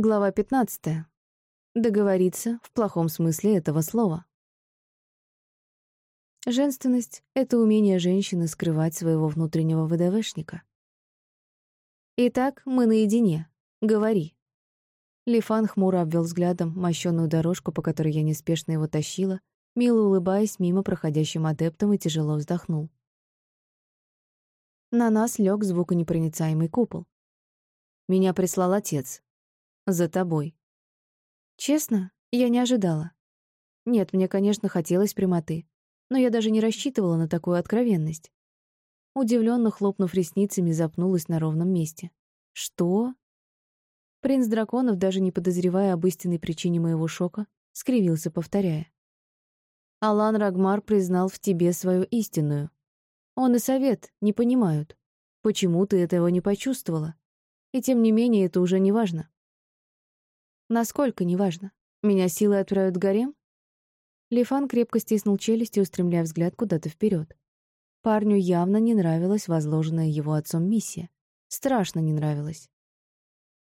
Глава 15. Договориться в плохом смысле этого слова. Женственность — это умение женщины скрывать своего внутреннего ВДВшника. «Итак, мы наедине. Говори». Лифан хмуро обвел взглядом мощенную дорожку, по которой я неспешно его тащила, мило улыбаясь мимо проходящим адептам и тяжело вздохнул. На нас лег звуконепроницаемый купол. Меня прислал отец, за тобой. Честно, я не ожидала. Нет, мне, конечно, хотелось прямоты, но я даже не рассчитывала на такую откровенность. Удивленно хлопнув ресницами, запнулась на ровном месте. Что? Принц драконов, даже не подозревая об истинной причине моего шока, скривился, повторяя. Алан Рагмар признал в тебе свою истинную. Он и совет не понимают, почему ты этого не почувствовала. И тем не менее это уже не важно. Насколько, неважно. Меня силой отправят в гарем? Лифан крепко стиснул челюсти, устремляя взгляд куда-то вперед. Парню явно не нравилась возложенная его отцом миссия. Страшно не нравилась.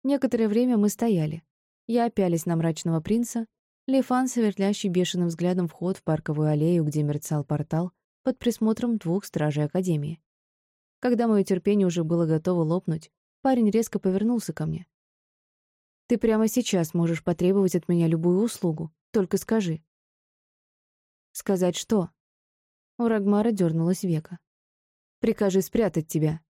Некоторое время мы стояли. Я опялись на мрачного принца, Лифан, сверлящий бешеным взглядом вход в парковую аллею, где мерцал портал, под присмотром двух стражей Академии. Когда мое терпение уже было готово лопнуть, парень резко повернулся ко мне. Ты прямо сейчас можешь потребовать от меня любую услугу. Только скажи». «Сказать что?» У Рагмара дернулась века. «Прикажи спрятать тебя.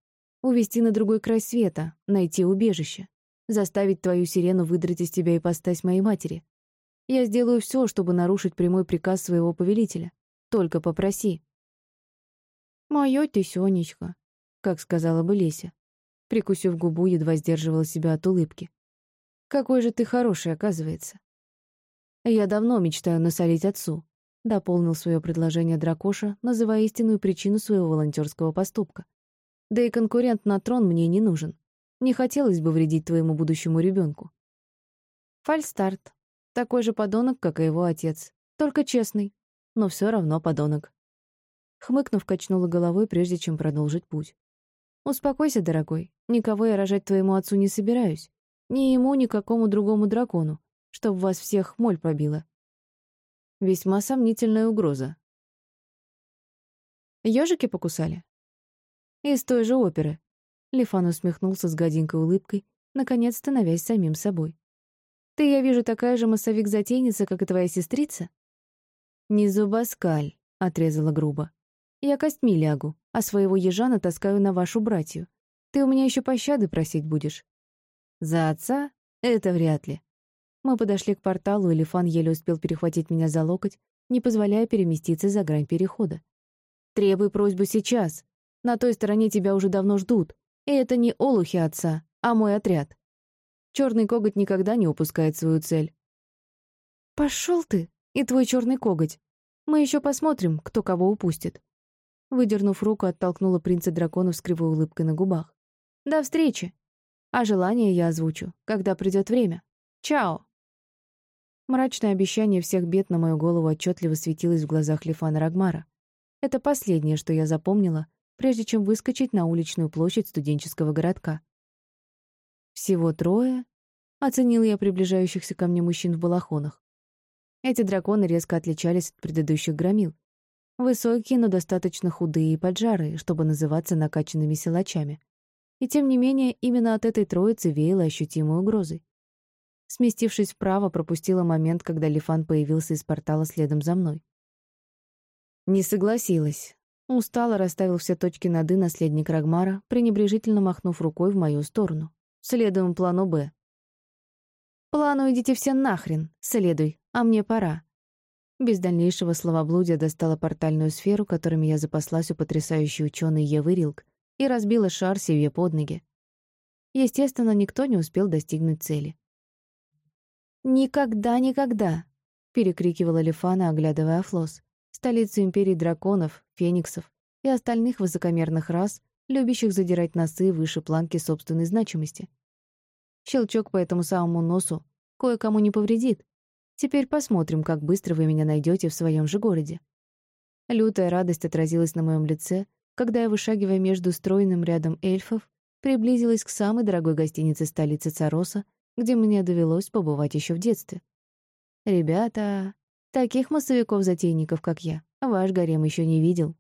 Увести на другой край света, найти убежище. Заставить твою сирену выдрать из тебя и постать моей матери. Я сделаю все, чтобы нарушить прямой приказ своего повелителя. Только попроси». «Моё ты, Сонечка», — как сказала бы Леся. Прикусив губу, едва сдерживала себя от улыбки. Какой же ты хороший, оказывается. Я давно мечтаю насолить отцу, дополнил свое предложение Дракоша, называя истинную причину своего волонтерского поступка. Да и конкурент на трон мне не нужен. Не хотелось бы вредить твоему будущему ребенку. Фальстарт. Такой же подонок, как и его отец. Только честный. Но все равно подонок. Хмыкнув, качнула головой, прежде чем продолжить путь. «Успокойся, дорогой. Никого я рожать твоему отцу не собираюсь. Ни ему, ни какому другому дракону, чтоб вас всех моль пробила. Весьма сомнительная угроза. Ёжики покусали? Из той же оперы. Лифан усмехнулся с гаденькой улыбкой, наконец становясь самим собой. Ты, я вижу, такая же массовик-затейница, как и твоя сестрица? Не зубоскаль, отрезала грубо. Я костьми лягу, а своего ежа натаскаю на вашу братью. Ты у меня еще пощады просить будешь. За отца? Это вряд ли. Мы подошли к порталу, и Лифан еле успел перехватить меня за локоть, не позволяя переместиться за грань перехода. «Требуй просьбу сейчас. На той стороне тебя уже давно ждут. И это не олухи отца, а мой отряд. Черный коготь никогда не упускает свою цель». Пошел ты и твой черный коготь. Мы еще посмотрим, кто кого упустит». Выдернув руку, оттолкнула принца драконов с кривой улыбкой на губах. «До встречи!» А желание я озвучу, когда придет время. Чао!» Мрачное обещание всех бед на мою голову отчетливо светилось в глазах Лифана Рагмара. Это последнее, что я запомнила, прежде чем выскочить на уличную площадь студенческого городка. «Всего трое?» — оценил я приближающихся ко мне мужчин в балахонах. Эти драконы резко отличались от предыдущих громил. Высокие, но достаточно худые и поджарые, чтобы называться накачанными силачами. И тем не менее, именно от этой троицы веяло ощутимой угрозой. Сместившись вправо, пропустила момент, когда Лифан появился из портала следом за мной. Не согласилась. Устало расставил все точки над «и» наследник Рагмара, пренебрежительно махнув рукой в мою сторону. Следуем плану «Б». «Плану идите все нахрен, следуй, а мне пора». Без дальнейшего словоблудия достала портальную сферу, которыми я запаслась у потрясающей ученой Евы Рилк, и разбила шар себе под ноги. Естественно, никто не успел достигнуть цели. «Никогда, никогда!» — перекрикивала Лифана, оглядывая Флос, столицу империи драконов, фениксов и остальных высокомерных рас, любящих задирать носы выше планки собственной значимости. Щелчок по этому самому носу кое-кому не повредит. Теперь посмотрим, как быстро вы меня найдете в своем же городе. Лютая радость отразилась на моем лице, когда я, вышагивая между стройным рядом эльфов, приблизилась к самой дорогой гостинице столицы Цароса, где мне довелось побывать еще в детстве. Ребята, таких массовиков-затейников, как я, ваш гарем еще не видел.